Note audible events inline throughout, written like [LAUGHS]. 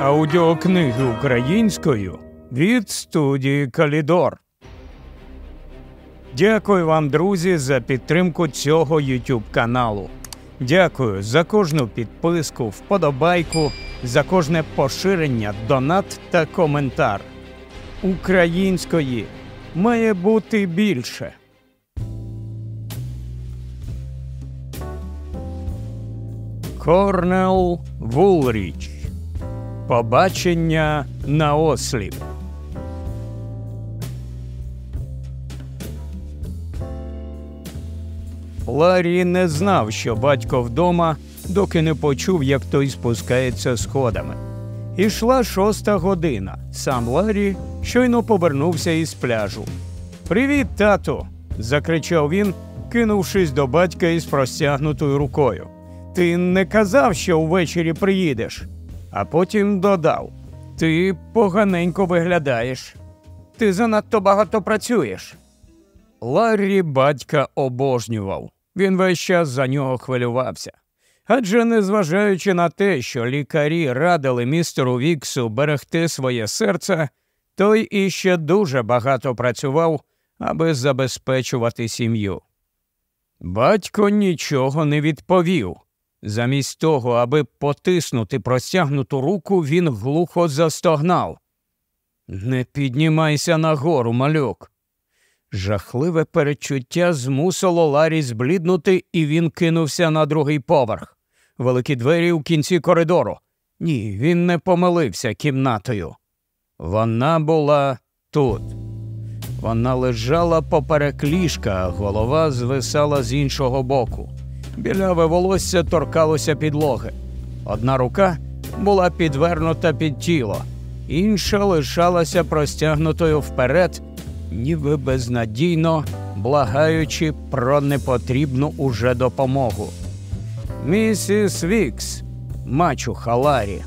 Аудіокниги українською від студії Калідор. Дякую вам, друзі, за підтримку цього YouTube каналу. Дякую за кожну підписку, вподобайку, за кожне поширення, донат та коментар. Української має бути більше. Корнел Вулріч. Побачення на осліп. Ларі не знав, що батько вдома, доки не почув, як той спускається сходами. Ішла шоста година. Сам Ларі щойно повернувся із пляжу. Привіт, тату. закричав він, кинувшись до батька із простягнутою рукою. Ти не казав, що увечері приїдеш, а потім додав Ти поганенько виглядаєш. Ти занадто багато працюєш. Ларрі батька обожнював. Він весь час за нього хвилювався. Адже, незважаючи на те, що лікарі радили містеру Віксу берегти своє серце, той іще дуже багато працював, аби забезпечувати сім'ю. Батько нічого не відповів. Замість того, аби потиснути простягнуту руку, він глухо застогнав. Не піднімайся нагору, малюк. Жахливе перечуття змусило Ларі збліднути, і він кинувся на другий поверх. Великі двері у кінці коридору. Ні, він не помилився кімнатою. Вона була тут. Вона лежала поперек ліжка, голова звисала з іншого боку. Біляве волосся торкалося підлоги. Одна рука була підвернута під тіло, інша лишалася простягнутою вперед, ніби безнадійно благаючи про непотрібну уже допомогу. Місіс Вікс, мачуха Ларі.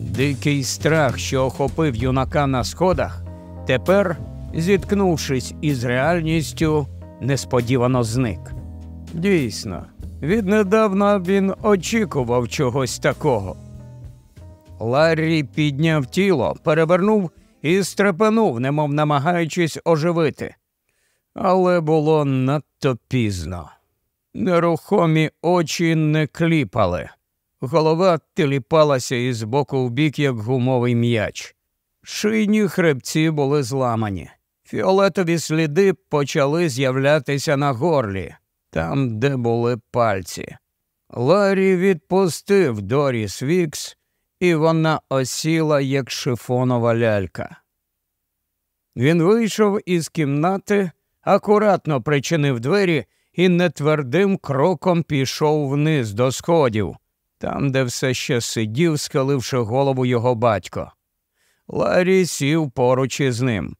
Дикий страх, що охопив юнака на сходах, тепер, зіткнувшись із реальністю, несподівано зник. Дійсно, віднедавна він очікував чогось такого. Ларрі підняв тіло, перевернув і стрепенув, немов намагаючись оживити. Але було надто пізно. Нерухомі очі не кліпали. Голова теліпалася із боку в бік, як гумовий м'яч. Шийні хребці були зламані. Фіолетові сліди почали з'являтися на горлі там, де були пальці. Ларі відпустив Доріс Вікс, і вона осіла, як шифонова лялька. Він вийшов із кімнати, акуратно причинив двері і нетвердим кроком пішов вниз до сходів, там, де все ще сидів, схиливши голову його батько. Ларі сів поруч із ним.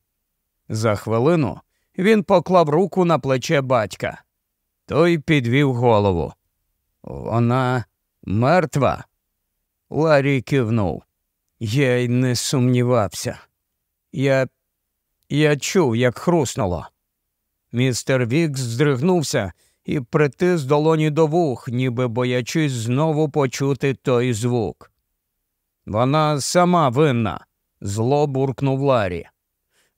За хвилину він поклав руку на плече батька. Той підвів голову. Вона мертва. Ларі кивнув. Я й не сумнівався. Я, я чув, як хруснуло. Містер Вікс здригнувся і притис долоні до вух, ніби боячись знову почути той звук. Вона сама винна, зло буркнув Ларі.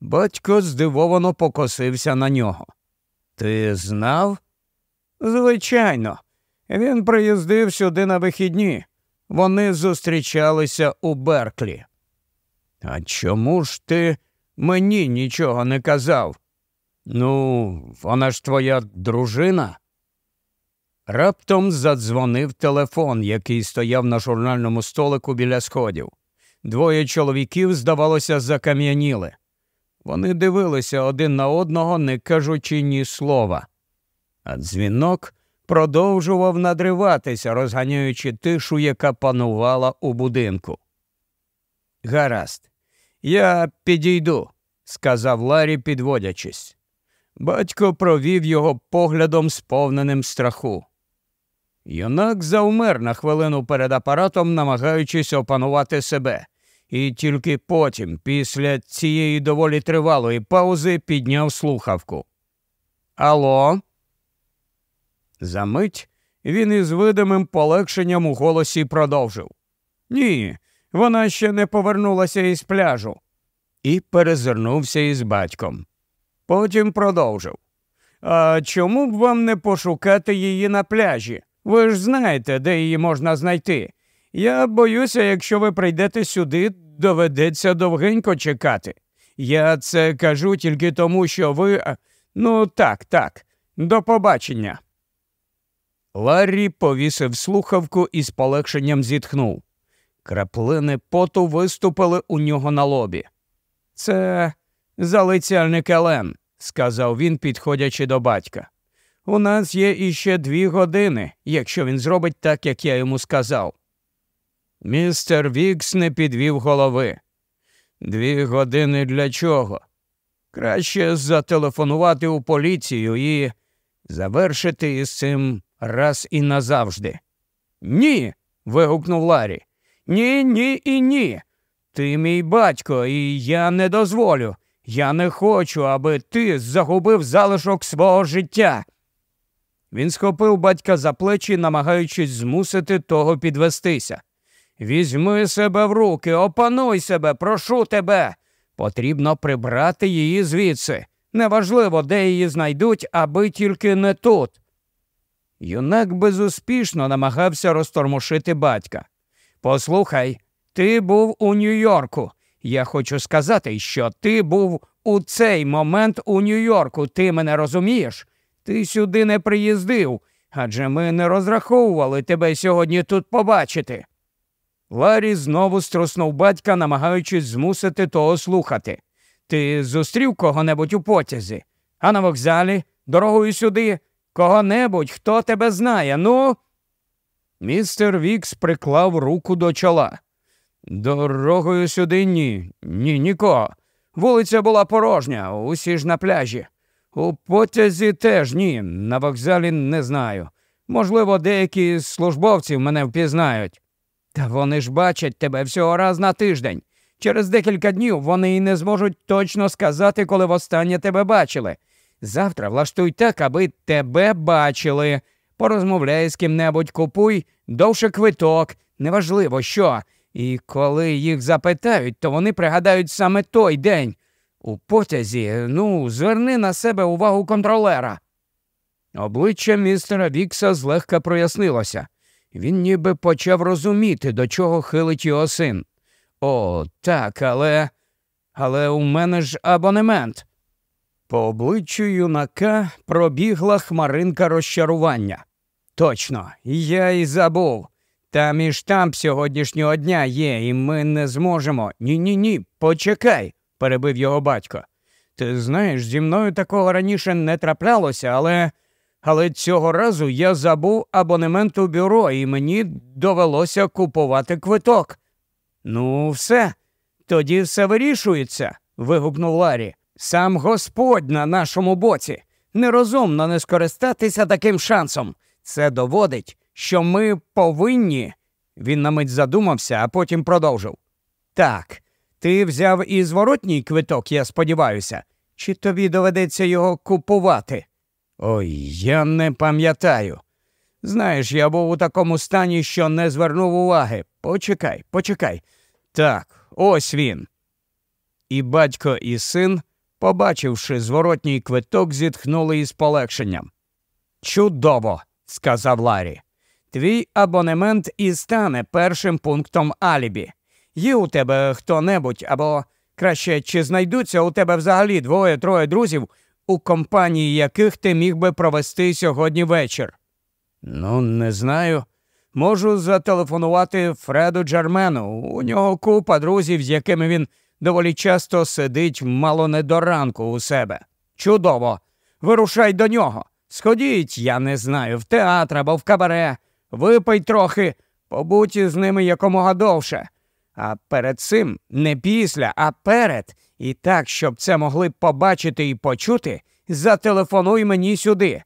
Батько здивовано покосився на нього. Ти знав? Звичайно, він приїздив сюди на вихідні. Вони зустрічалися у Берклі. А чому ж ти мені нічого не казав? Ну, вона ж твоя дружина. Раптом задзвонив телефон, який стояв на журнальному столику біля сходів. Двоє чоловіків, здавалося, закам'яніли. Вони дивилися один на одного, не кажучи ні слова а дзвінок продовжував надриватися, розганяючи тишу, яка панувала у будинку. Гаразд, я підійду, сказав Ларі, підводячись. Батько провів його поглядом, сповненим страху. Юнак завмер на хвилину перед апаратом, намагаючись опанувати себе, і тільки потім, після цієї доволі тривалої паузи, підняв слухавку. Алло? Замить він із видимим полегшенням у голосі продовжив. Ні, Вона ще не повернулася із пляжу. І перезирнувся із батьком. Потім продовжив. А чому б вам не пошукати її на пляжі? Ви ж знаєте, де її можна знайти. Я боюся, якщо ви прийдете сюди, доведеться довгенько чекати. Я це кажу тільки тому, що ви. Ну, так, так, до побачення. Ларрі повісив слухавку і з полегшенням зітхнув. Краплини поту виступили у нього на лобі. Це залицяльник Елен, сказав він, підходячи до батька. У нас є іще дві години, якщо він зробить так, як я йому сказав. Містер Вікс не підвів голови. Дві години для чого? Краще зателефонувати у поліцію і завершити із цим раз і назавжди. Ні. вигукнув Ларі. Ні, ні і ні. Ти мій батько, і я не дозволю. Я не хочу, аби ти загубив залишок свого життя. Він схопив батька за плечі, намагаючись змусити того підвестися. Візьми себе в руки, опануй себе, прошу тебе. Потрібно прибрати її звідси. Неважливо, де її знайдуть, аби тільки не тут. Юнак безуспішно намагався розтормошити батька. Послухай, ти був у Нью-Йорку. Я хочу сказати, що ти був у цей момент у Нью-Йорку. Ти мене розумієш? Ти сюди не приїздив, адже ми не розраховували тебе сьогодні тут побачити. Ларі знову струснув батька, намагаючись змусити того слухати. Ти зустрів кого-небудь у потязі, а на вокзалі, дорогою сюди, кого-небудь, хто тебе знає, ну. Містер Вікс приклав руку до чола. Дорогою сюди ні, ні, нікого. Вулиця була порожня, усі ж на пляжі. У потязі теж ні, на вокзалі не знаю. Можливо, деякі з службовців мене впізнають. Та вони ж бачать тебе всього раз на тиждень. Через декілька днів вони й не зможуть точно сказати, коли востаннє тебе бачили. Завтра влаштуй так, аби тебе бачили. Порозмовляй з ким-небудь, купуй довше квиток, неважливо що. І коли їх запитають, то вони пригадають саме той день. У потязі, ну, зверни на себе увагу контролера. Обличчя містера Вікса злегка прояснилося. Він ніби почав розуміти, до чого хилить його син. О, так, але. Але у мене ж абонемент. По обличчю юнака пробігла хмаринка розчарування. Точно, я й забув. Там і штамп сьогоднішнього дня є, і ми не зможемо. Ні, ні, ні, почекай, перебив його батько. Ти знаєш, зі мною такого раніше не траплялося, але але цього разу я забув абонемент у бюро, і мені довелося купувати квиток. Ну, все, тоді все вирішується, вигукнув Ларі. Сам Господь на нашому боці. Нерозумно не скористатися таким шансом. Це доводить, що ми повинні. Він на мить задумався, а потім продовжив. Так, ти взяв і зворотній квиток, я сподіваюся, чи тобі доведеться його купувати? Ой, я не пам'ятаю. Знаєш, я був у такому стані, що не звернув уваги. Почекай, почекай. Так, ось він. І батько і син, побачивши зворотній квиток, зітхнули із полегшенням. Чудово, сказав Ларі. Твій абонемент і стане першим пунктом алібі. Є у тебе хто небудь, або краще, чи знайдуться у тебе взагалі двоє-троє друзів, у компанії яких ти міг би провести сьогодні вечір? Ну, не знаю. Можу зателефонувати Фреду Джермену. У нього купа друзів, з якими він доволі часто сидить мало не до ранку у себе. Чудово! Вирушай до нього. Сходіть, я не знаю, в театр або в кабаре, випий трохи, побудь із ними якомога довше. А перед цим не після, а перед, і так, щоб це могли побачити і почути, зателефонуй мені сюди.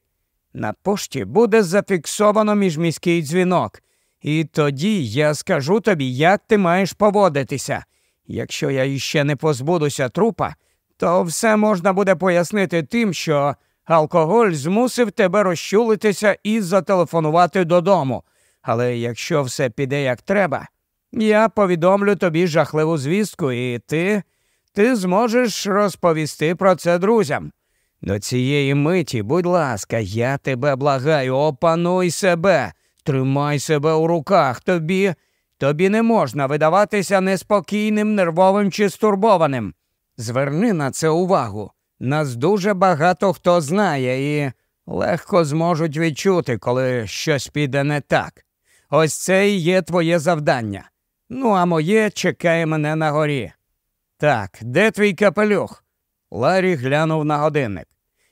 На пошті буде зафіксовано міжміський дзвінок, і тоді я скажу тобі, як ти маєш поводитися. Якщо я іще не позбудуся трупа, то все можна буде пояснити тим, що алкоголь змусив тебе розчулитися і зателефонувати додому. Але якщо все піде як треба, я повідомлю тобі жахливу звістку, і ти, ти зможеш розповісти про це друзям. До цієї миті, будь ласка, я тебе благаю, опануй себе, тримай себе у руках. Тобі тобі не можна видаватися неспокійним, нервовим чи стурбованим. Зверни на це увагу. Нас дуже багато хто знає і легко зможуть відчути, коли щось піде не так. Ось це і є твоє завдання. Ну, а моє чекає мене на горі. Так, де твій капелюх? Ларі глянув на годинник.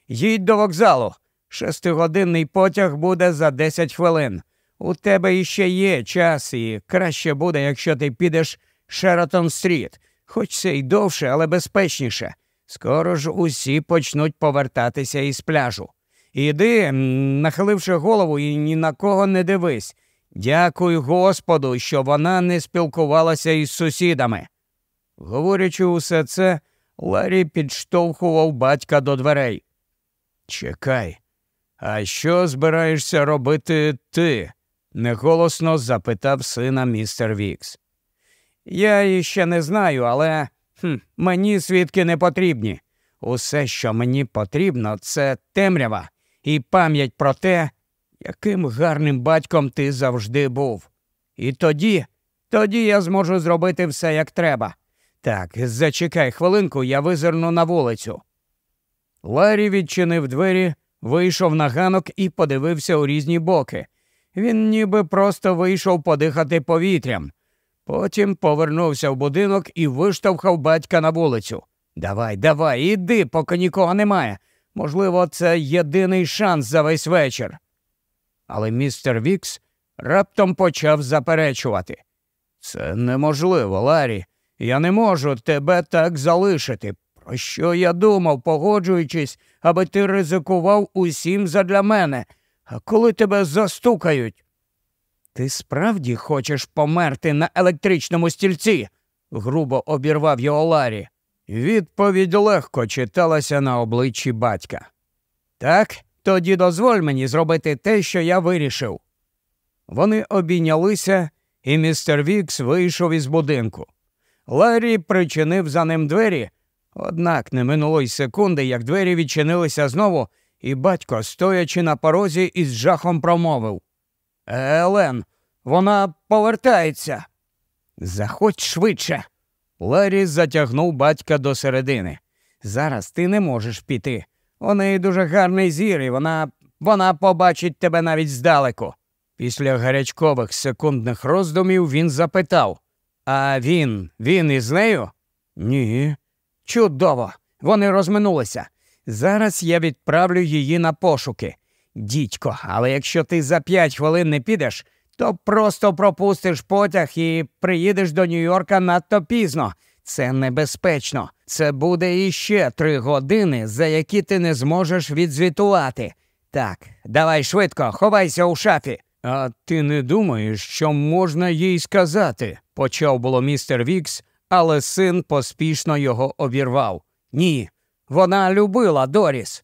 Їдь до вокзалу. Шестигодинний потяг буде за десять хвилин. У тебе іще є час, і краще буде, якщо ти підеш Шератон Стріт, хоч це й довше, але безпечніше. Скоро ж усі почнуть повертатися із пляжу. Іди, нахиливши голову, і ні на кого не дивись. Дякую Господу, що вона не спілкувалася із сусідами. Говорячи усе це, Ларі підштовхував батька до дверей. Чекай, а що збираєшся робити ти? Неголосно запитав сина містер Вікс. Я іще не знаю, але хм, мені свідки не потрібні. Усе, що мені потрібно, це темрява і пам'ять про те, яким гарним батьком ти завжди був. І тоді, тоді я зможу зробити все як треба. Так, зачекай хвилинку, я визирну на вулицю. Ларі відчинив двері, вийшов на ганок і подивився у різні боки. Він ніби просто вийшов подихати повітрям. Потім повернувся в будинок і виштовхав батька на вулицю. Давай, давай, іди, поки нікого немає. Можливо, це єдиний шанс за весь вечір. Але містер Вікс раптом почав заперечувати. Це неможливо, Ларі. Я не можу тебе так залишити. Про що я думав, погоджуючись, аби ти ризикував усім задля мене, а коли тебе застукають? Ти справді хочеш померти на електричному стільці? грубо обірвав його Ларі. Відповідь легко читалася на обличчі батька. Так, тоді дозволь мені зробити те, що я вирішив. Вони обійнялися, і містер Вікс вийшов із будинку. Ларі причинив за ним двері, однак не минуло й секунди, як двері відчинилися знову, і батько, стоячи на порозі, із жахом промовив Елен, вона повертається. Заходь швидше. Ларі затягнув батька до середини. Зараз ти не можеш піти. У неї дуже гарний зір, і вона вона побачить тебе навіть здалеку. Після гарячкових секундних роздумів він запитав А він, він із нею? Ні. Чудово. Вони розминулися. Зараз я відправлю її на пошуки. Дідько, але якщо ти за п'ять хвилин не підеш, то просто пропустиш потяг і приїдеш до Нью-Йорка надто пізно. Це небезпечно. Це буде іще три години, за які ти не зможеш відзвітувати. Так, давай швидко, ховайся у шафі. А ти не думаєш, що можна їй сказати? почав було містер Вікс, але син поспішно його обірвав. Ні, вона любила Доріс.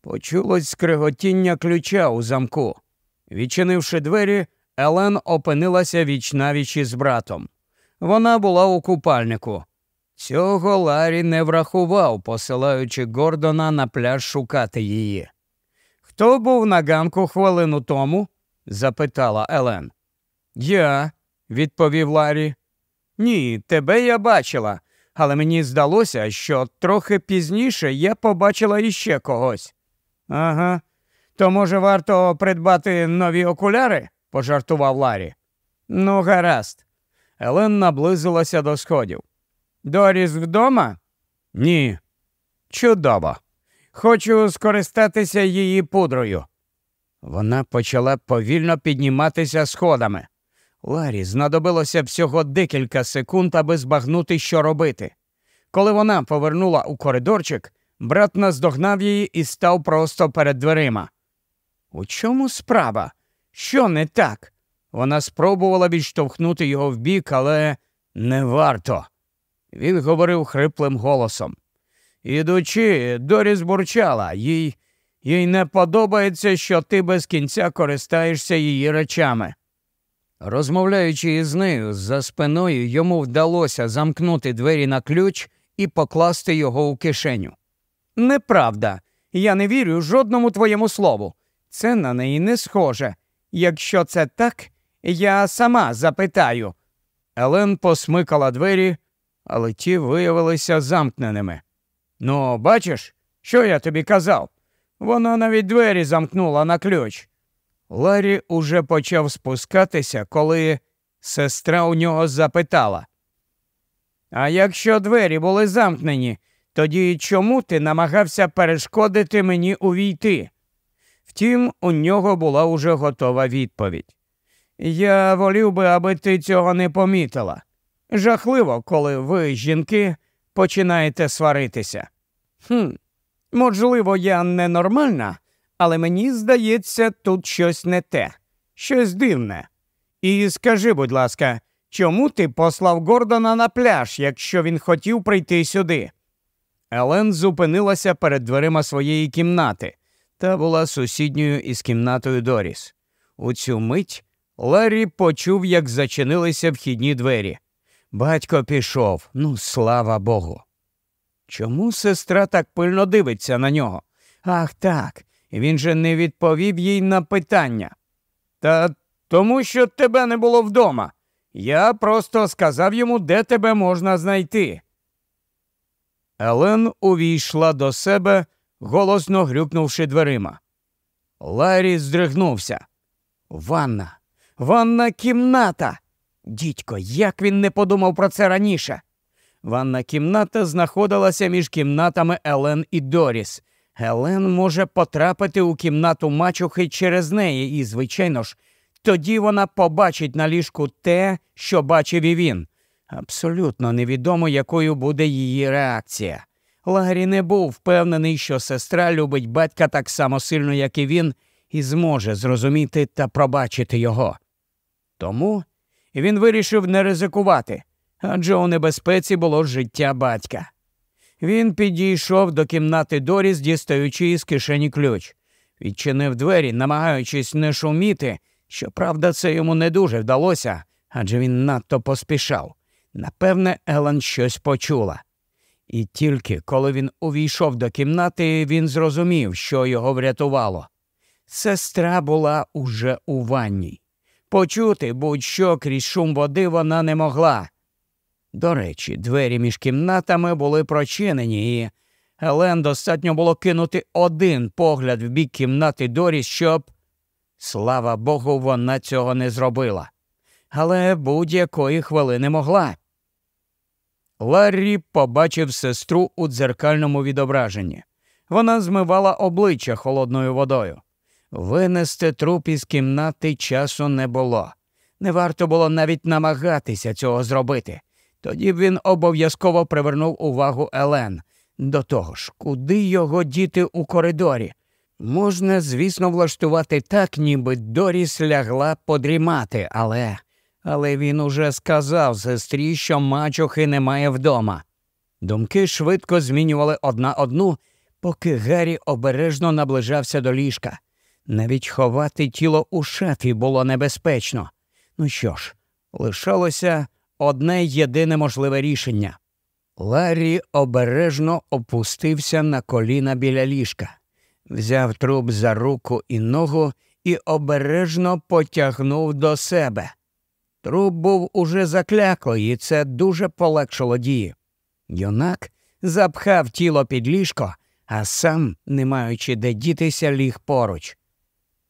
Почулось скриготіння ключа у замку. Відчинивши двері, Елен опинилася віч навіч із братом. Вона була у купальнику. Цього Ларі не врахував, посилаючи Гордона на пляж шукати її. Хто був на ганку хвилину тому? запитала Елен. Я, відповів Ларі. Ні, тебе я бачила, але мені здалося, що трохи пізніше я побачила іще когось. Ага, то, може, варто придбати нові окуляри? пожартував Ларі. Ну, гаразд. Елен наблизилася до сходів. Доріс вдома? Ні. Чудово. Хочу скористатися її пудрою. Вона почала повільно підніматися сходами. Ларі знадобилося всього декілька секунд, аби збагнути, що робити. Коли вона повернула у коридорчик, брат наздогнав її і став просто перед дверима. У чому справа? Що не так? Вона спробувала відштовхнути його вбік, але не варто. Він говорив хриплим голосом. Ідучи, Доріс бурчала, їй їй не подобається, що ти без кінця користаєшся її речами. Розмовляючи із нею за спиною, йому вдалося замкнути двері на ключ і покласти його у кишеню. Неправда, я не вірю жодному твоєму слову. Це на неї не схоже. Якщо це так, я сама запитаю. Елен посмикала двері, але ті виявилися замкненими. Ну, бачиш, що я тобі казав? Вона навіть двері замкнула на ключ. Ларі уже почав спускатися, коли сестра у нього запитала. А якщо двері були замкнені, тоді чому ти намагався перешкодити мені увійти? Втім, у нього була уже готова відповідь. Я волів би, аби ти цього не помітила. Жахливо, коли ви, жінки, починаєте сваритися. Хм, Можливо, я ненормальна, але мені здається, тут щось не те, щось дивне. І скажи, будь ласка, чому ти послав Гордона на пляж, якщо він хотів прийти сюди? Елен зупинилася перед дверима своєї кімнати та була сусідньою із кімнатою Доріс. У цю мить Ларрі почув, як зачинилися вхідні двері. Батько пішов, ну слава Богу. Чому сестра так пильно дивиться на нього? Ах так, він же не відповів їй на питання. Та тому, що тебе не було вдома. Я просто сказав йому, де тебе можна знайти. Елен увійшла до себе, голосно грюкнувши дверима. Ларі здригнувся. Ванна, ванна кімната. Дідько, як він не подумав про це раніше. Ванна кімната знаходилася між кімнатами Елен і Доріс. Елен може потрапити у кімнату мачухи через неї, і, звичайно ж, тоді вона побачить на ліжку те, що бачив і він. Абсолютно невідомо, якою буде її реакція. Ларі не був впевнений, що сестра любить батька так само сильно, як і він, і зможе зрозуміти та пробачити його. Тому він вирішив не ризикувати адже у небезпеці було життя батька. Він підійшов до кімнати Доріс, дістаючи із кишені ключ, відчинив двері, намагаючись не шуміти. Щоправда, це йому не дуже вдалося, адже він надто поспішав. Напевне, Елен щось почула. І тільки коли він увійшов до кімнати, він зрозумів, що його врятувало. Сестра була уже у ванній. Почути будь-що крізь шум води вона не могла. До речі, двері між кімнатами були прочинені, і Елен достатньо було кинути один погляд в бік кімнати Доріс, щоб. Слава Богу, вона цього не зробила. Але будь-якої хвилини могла. Ларрі побачив сестру у дзеркальному відображенні. Вона змивала обличчя холодною водою. Винести труп із кімнати часу не було. Не варто було навіть намагатися цього зробити. Тоді б він обов'язково привернув увагу Елен. До того ж, куди його діти у коридорі? Можна, звісно, влаштувати так, ніби Доріс лягла подрімати, але Але він уже сказав сестрі, що мачухи немає вдома. Думки швидко змінювали одна одну, поки Геррі обережно наближався до ліжка. Навіть ховати тіло у шафі було небезпечно. Ну що ж, лишалося одне єдине можливе рішення. Ларрі обережно опустився на коліна біля ліжка, взяв труп за руку і ногу і обережно потягнув до себе. Труп був уже закляклий, і це дуже полегшило дії. Юнак запхав тіло під ліжко, а сам, не маючи де дітися, ліг поруч.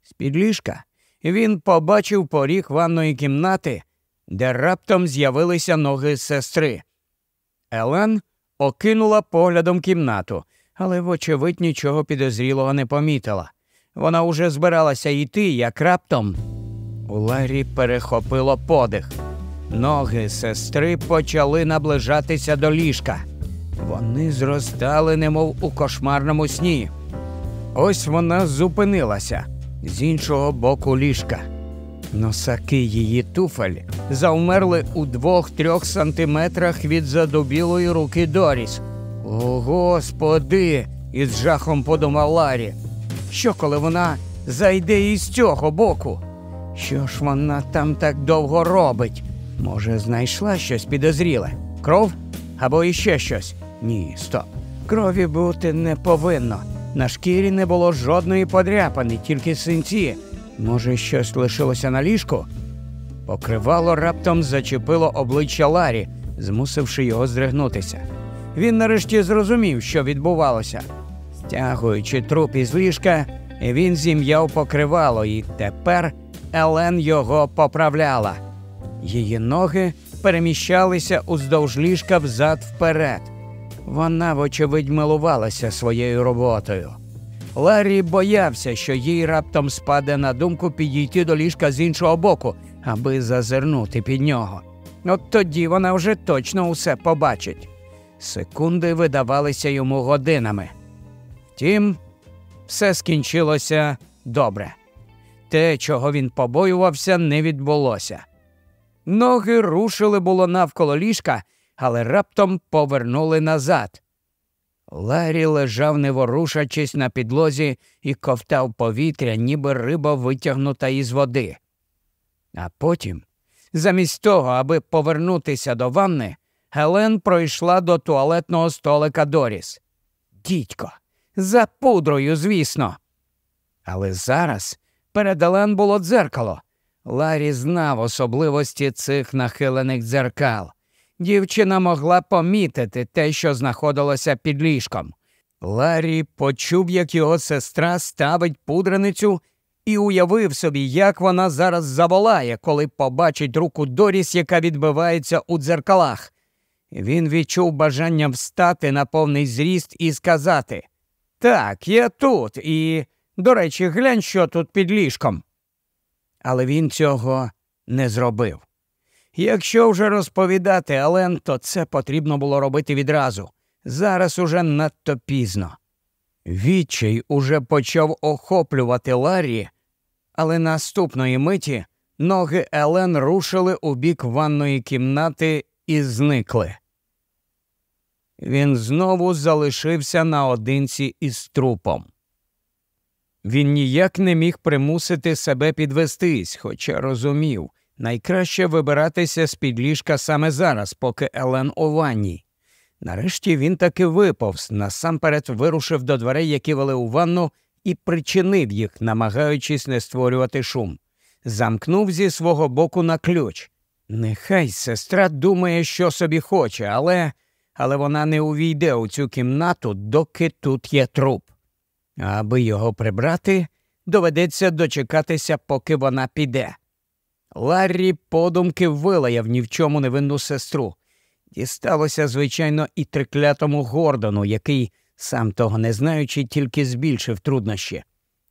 З під ліжка він побачив поріг ванної кімнати де раптом з'явилися ноги сестри. Елен окинула поглядом кімнату, але, вочевидь, нічого підозрілого не помітила. Вона уже збиралася йти, як раптом у Ларі перехопило подих. Ноги сестри почали наближатися до ліжка. Вони зростали, немов у кошмарному сні. Ось вона зупинилася з іншого боку ліжка. Носаки її туфель завмерли у двох-трьох сантиметрах від задубілої руки Доріс. О, господи! із жахом подумав Ларі. Що, коли вона зайде із цього боку? Що ж вона там так довго робить? Може, знайшла щось підозріле? Кров? Або іще щось? Ні, стоп. Крові бути не повинно. На шкірі не було жодної подряпини, тільки синці. Може, щось лишилося на ліжку? Покривало раптом зачепило обличчя Ларі, змусивши його здригнутися. Він нарешті зрозумів, що відбувалося. Стягуючи труп із ліжка, він зім'яв покривало, і тепер Елен його поправляла. Її ноги переміщалися уздовж ліжка взад вперед. Вона, вочевидь, милувалася своєю роботою. Ларі боявся, що їй раптом спаде на думку підійти до ліжка з іншого боку, аби зазирнути під нього. От тоді вона вже точно усе побачить. Секунди видавалися йому годинами. Втім, все скінчилося добре. Те, чого він побоювався, не відбулося. Ноги рушили було навколо ліжка, але раптом повернули назад. Ларі лежав, не ворушачись на підлозі, і ковтав повітря, ніби риба витягнута із води. А потім, замість того, аби повернутися до ванни, Гелен пройшла до туалетного столика Доріс. Дідько, за пудрою, звісно. Але зараз перед Елен було дзеркало. Ларі знав особливості цих нахилених дзеркал. Дівчина могла помітити те, що знаходилося під ліжком. Ларі почув, як його сестра ставить пудреницю, і уявив собі, як вона зараз заволає, коли побачить руку Доріс, яка відбивається у дзеркалах. Він відчув бажання встати на повний зріст і сказати Так, я тут, і, до речі, глянь, що тут під ліжком. Але він цього не зробив. Якщо вже розповідати Ален, то це потрібно було робити відразу. Зараз уже надто пізно. Відчай уже почав охоплювати Ларі, але наступної миті ноги Елен рушили у бік ванної кімнати і зникли. Він знову залишився наодинці із трупом. Він ніяк не міг примусити себе підвестись, хоча розумів, найкраще вибиратися з під ліжка саме зараз, поки Елен у ванні. Нарешті він таки виповз, насамперед вирушив до дверей, які вели у ванну, і причинив їх, намагаючись не створювати шум. Замкнув зі свого боку на ключ. Нехай сестра думає, що собі хоче, але але вона не увійде у цю кімнату, доки тут є труп. Аби його прибрати, доведеться дочекатися, поки вона піде. Ларрі подумки вилаяв ні в чому невинну сестру. Дісталося, звичайно, і триклятому Гордону, який, сам того не знаючи, тільки збільшив труднощі.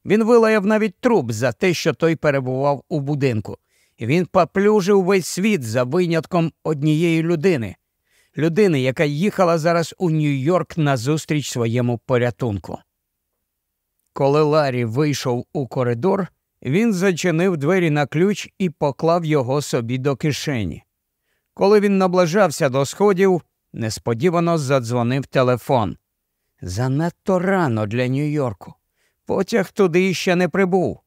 Він вилаяв навіть труп за те, що той перебував у будинку. Він поплюжив весь світ за винятком однієї людини людини, яка їхала зараз у Нью-Йорк на зустріч своєму порятунку. Коли Ларі вийшов у коридор, він зачинив двері на ключ і поклав його собі до кишені. Коли він наближався до сходів, несподівано задзвонив телефон. Занадто рано для Нью-Йорку. Потяг туди ще не прибув.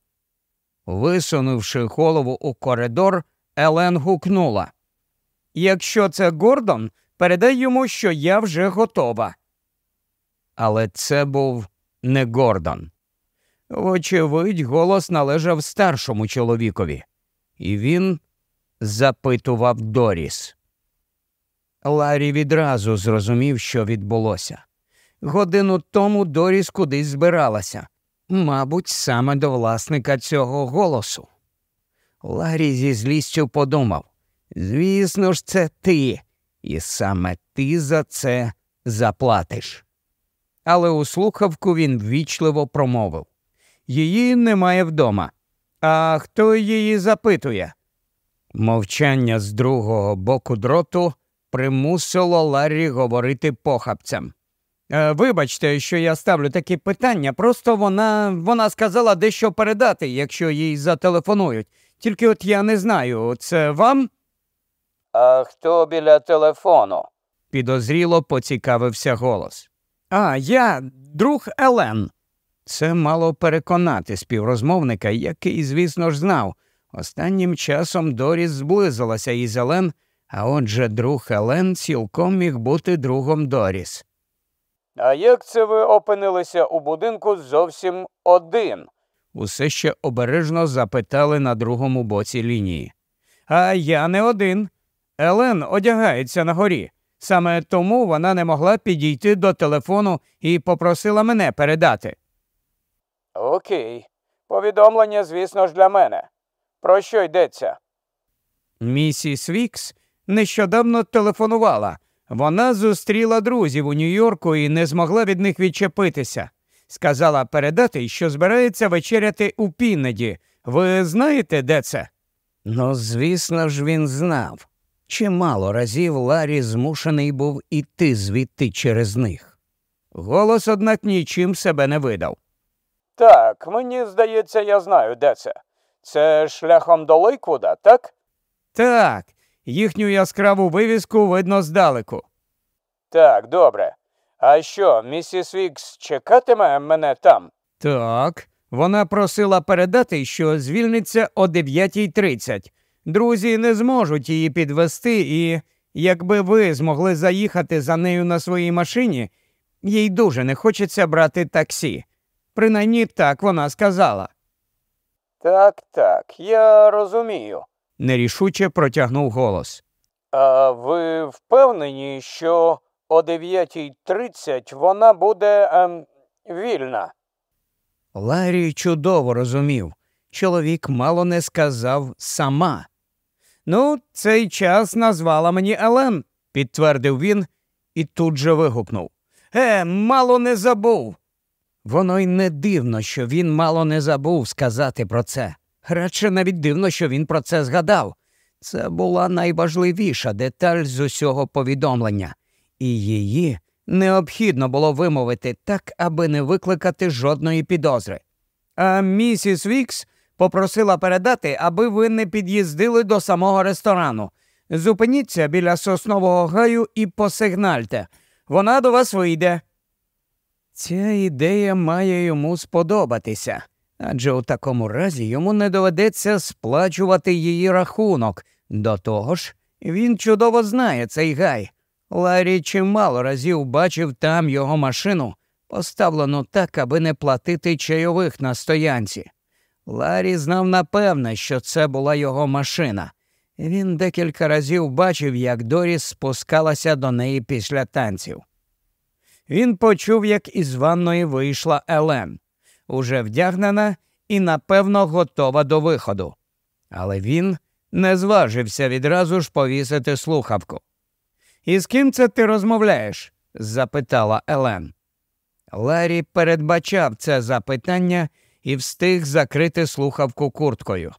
Висунувши голову у коридор, Елен гукнула Якщо це Гордон, передай йому, що я вже готова. Але це був не Гордон. Вочевидь, голос належав старшому чоловікові, і він запитував Доріс. Ларі відразу зрозумів, що відбулося. Годину тому Доріс кудись збиралася, мабуть, саме до власника цього голосу. Ларі зі злістю подумав Звісно ж, це ти, і саме ти за це заплатиш. Але у слухавку він ввічливо промовив Її немає вдома. А хто її запитує? Мовчання з другого боку дроту примусило Ларрі говорити похабцям. «Е, вибачте, що я ставлю такі питання, просто вона вона сказала дещо передати, якщо їй зателефонують. Тільки от я не знаю, це вам? А хто біля телефону? підозріло поцікавився голос. А я друг Елен. Це мало переконати співрозмовника, який, звісно ж, знав. Останнім часом Доріс зблизилася із Елен, а отже, друг Елен цілком міг бути другом Доріс. А як це ви опинилися у будинку зовсім один? Усе ще обережно запитали на другому боці лінії. А я не один. Елен одягається нагорі. Саме тому вона не могла підійти до телефону і попросила мене передати. Окей. Повідомлення, звісно ж, для мене. Про що йдеться? Місіс Вікс нещодавно телефонувала. Вона зустріла друзів у Нью-Йорку і не змогла від них відчепитися. Сказала передати, що збирається вечеряти у Піннеді. Ви знаєте, де це? Ну, звісно ж, він знав. Чимало разів Ларі змушений був іти звідти через них. Голос, однак, нічим себе не видав. Так, мені здається, я знаю, де це. Це шляхом до Лейквуда, так? Так, їхню яскраву вивіску видно здалеку. Так, добре. А що, місіс Вікс чекатиме мене там? Так, вона просила передати, що звільниться о 9.30. Друзі не зможуть її підвести, і якби ви змогли заїхати за нею на своїй машині, їй дуже не хочеться брати таксі. Принаймні так вона сказала. Так, так, я розумію. Нерішуче протягнув голос. А ви впевнені, що о 9.30 вона буде ем, вільна? Ларі чудово розумів. Чоловік мало не сказав сама. Ну, цей час назвала мені Елен, підтвердив він і тут же вигукнув. Е, мало не забув. Воно й не дивно, що він мало не забув сказати про це. Радше навіть дивно, що він про це згадав. Це була найважливіша деталь з усього повідомлення, і її необхідно було вимовити так, аби не викликати жодної підозри. А місіс Вікс попросила передати, аби ви не під'їздили до самого ресторану. Зупиніться біля соснового гаю і посигнальте. Вона до вас вийде. Ця ідея має йому сподобатися, адже у такому разі йому не доведеться сплачувати її рахунок. До того ж, він чудово знає цей гай. Ларі чимало разів бачив там його машину, поставлену так, аби не платити чайових на стоянці. Ларі знав напевне, що це була його машина. Він декілька разів бачив, як Доріс спускалася до неї після танців. Він почув, як із ванної вийшла Елен, уже вдягнена і, напевно, готова до виходу. Але він не зважився відразу ж повісити слухавку. І з ким це ти розмовляєш? запитала Елен. Ларі передбачав це запитання і встиг закрити слухавку курткою.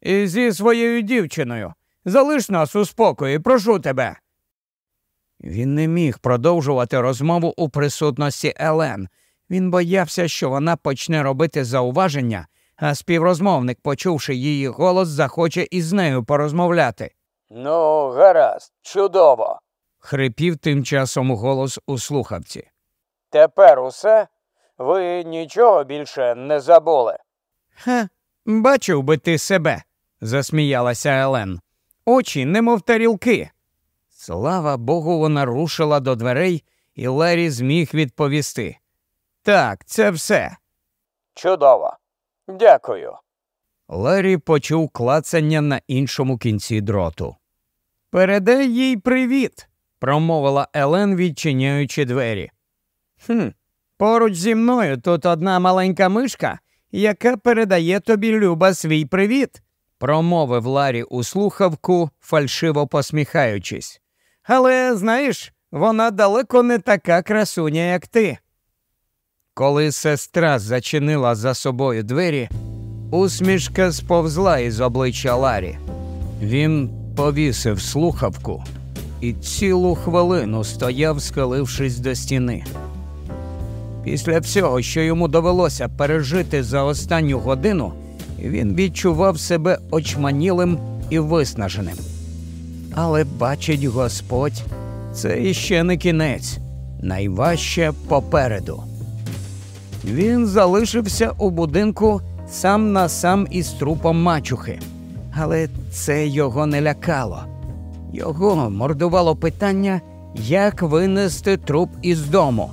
І зі своєю дівчиною. Залиш нас у спокої, прошу тебе. Він не міг продовжувати розмову у присутності Елен. Він боявся, що вона почне робити зауваження, а співрозмовник, почувши її голос, захоче із нею порозмовляти. Ну, гаразд, чудово. Хрипів тим часом голос у слухавці. Тепер усе? Ви нічого більше не забули. Ха, бачив би ти себе, засміялася Елен. Очі, немов тарілки. Слава Богу, вона рушила до дверей, і Лері зміг відповісти. Так, це все. Чудово. Дякую. Лері почув клацання на іншому кінці дроту. Передай їй привіт, промовила Елен, відчиняючи двері. «Хм, Поруч зі мною тут одна маленька мишка, яка передає тобі люба свій привіт, промовив Ларі у слухавку, фальшиво посміхаючись. Але, знаєш, вона далеко не така красуня, як ти. Коли сестра зачинила за собою двері, усмішка сповзла із обличчя Ларі. Він повісив слухавку і цілу хвилину стояв, схилившись до стіни. Після всього, що йому довелося пережити за останню годину, він відчував себе очманілим і виснаженим. Але бачить Господь, це іще не кінець, найважче попереду. Він залишився у будинку сам на сам із трупом мачухи. Але це його не лякало. Його мордувало питання, як винести труп із дому.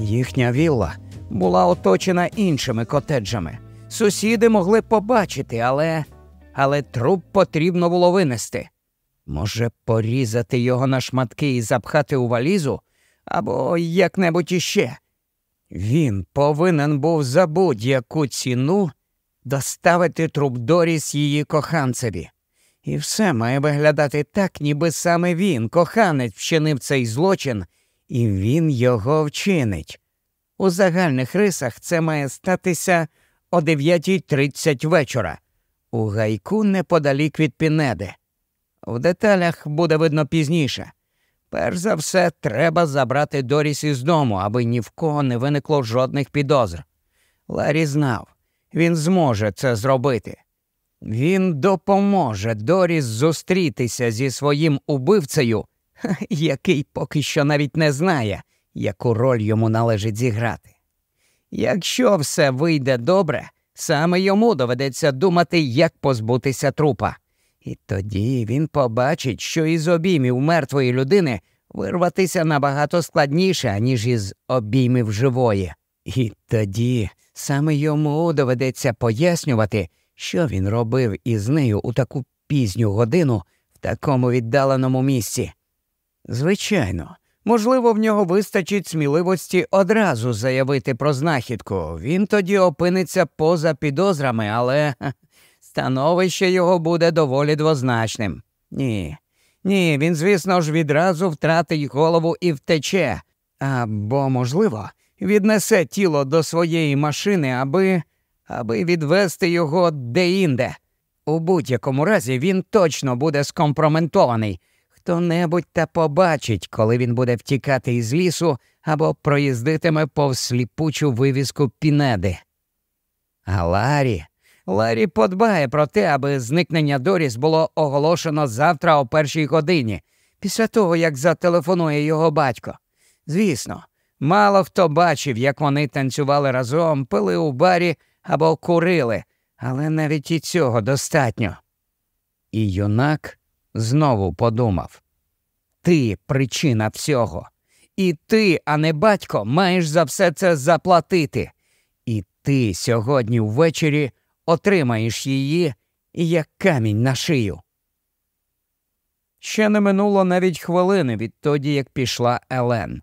Їхня вілла була оточена іншими котеджами. Сусіди могли побачити, але але труп потрібно було винести. Може, порізати його на шматки і запхати у валізу або як-небудь іще. Він повинен був за будь-яку ціну доставити труп Доріс її коханцеві. І все має виглядати так, ніби саме він, коханець, вчинив цей злочин, і він його вчинить. У загальних рисах це має статися о 9.30 вечора, у гайку неподалік від Пінеди. В деталях буде видно пізніше. Перш за все, треба забрати Доріс із дому, аби ні в кого не виникло жодних підозр. Ларі знав, він зможе це зробити. Він допоможе Доріс зустрітися зі своїм убивцею, [LAUGHS] який поки що навіть не знає, яку роль йому належить зіграти. Якщо все вийде добре, саме йому доведеться думати, як позбутися трупа. І тоді він побачить, що із обіймів мертвої людини вирватися набагато складніше, ніж із обіймів живої. І тоді саме йому доведеться пояснювати, що він робив із нею у таку пізню годину в такому віддаленому місці. Звичайно, можливо, в нього вистачить сміливості одразу заявити про знахідку. Він тоді опиниться поза підозрами, але становище його буде доволі двозначним. Ні. Ні, він, звісно ж, відразу втратить голову і втече. Або, можливо, віднесе тіло до своєї машини, аби аби відвести його деінде. У будь-якому разі він точно буде скомпроментований. Хто небудь та побачить, коли він буде втікати із лісу або проїздитиме повз сліпучу вивіску Пінеди. А Ларі Ларі подбає про те, аби зникнення Доріс було оголошено завтра о першій годині, після того, як зателефонує його батько. Звісно, мало хто бачив, як вони танцювали разом, пили у барі або курили, але навіть і цього достатньо. І юнак знову подумав ти причина всього. І ти, а не батько, маєш за все це заплатити. І ти сьогодні ввечері отримаєш її як камінь на шию. Ще не минуло навіть хвилини відтоді, як пішла Елен.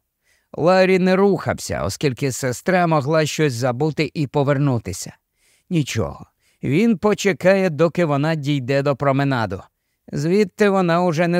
Ларі не рухався, оскільки сестра могла щось забути і повернутися. Нічого. Він почекає, доки вона дійде до променаду. Звідти вона уже не